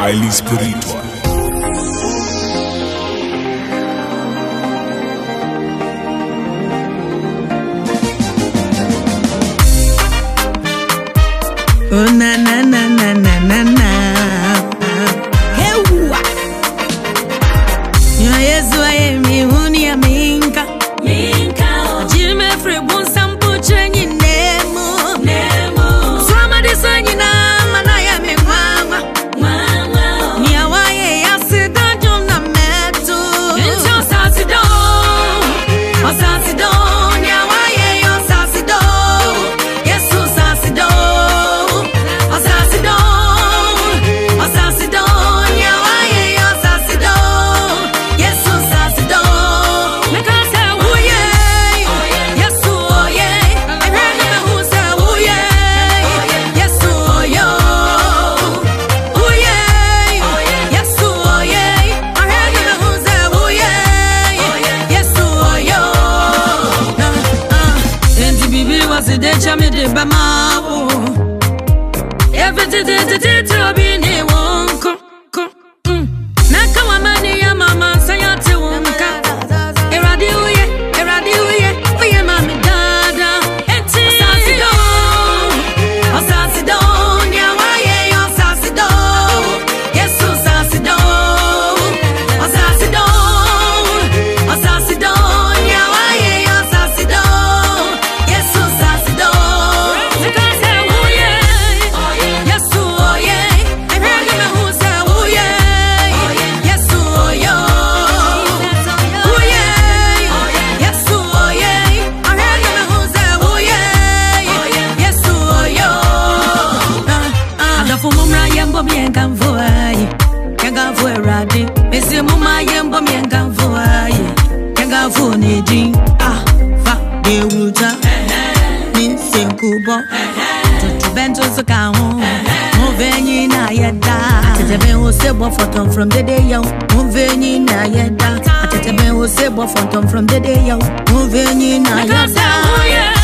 highly spiritual. But Ah, Medellín, Fàgbéwùjà, ní Sèkúbọ̀, tuntun bẹ́ńtò sọ̀kà wọn, mo fẹ́ yín náà yẹ dá. Àtẹ̀tẹ̀bẹ̀ wo ṣe bọ̀ fọ̀tàn from dédé yẹn, mo fẹ́ yín náà yẹ dá. Àtẹ̀tẹ̀bẹ̀ wo ṣe bọ̀ fọ̀tàn from dédé yẹn, mo fẹ́ yín náà yẹ dá.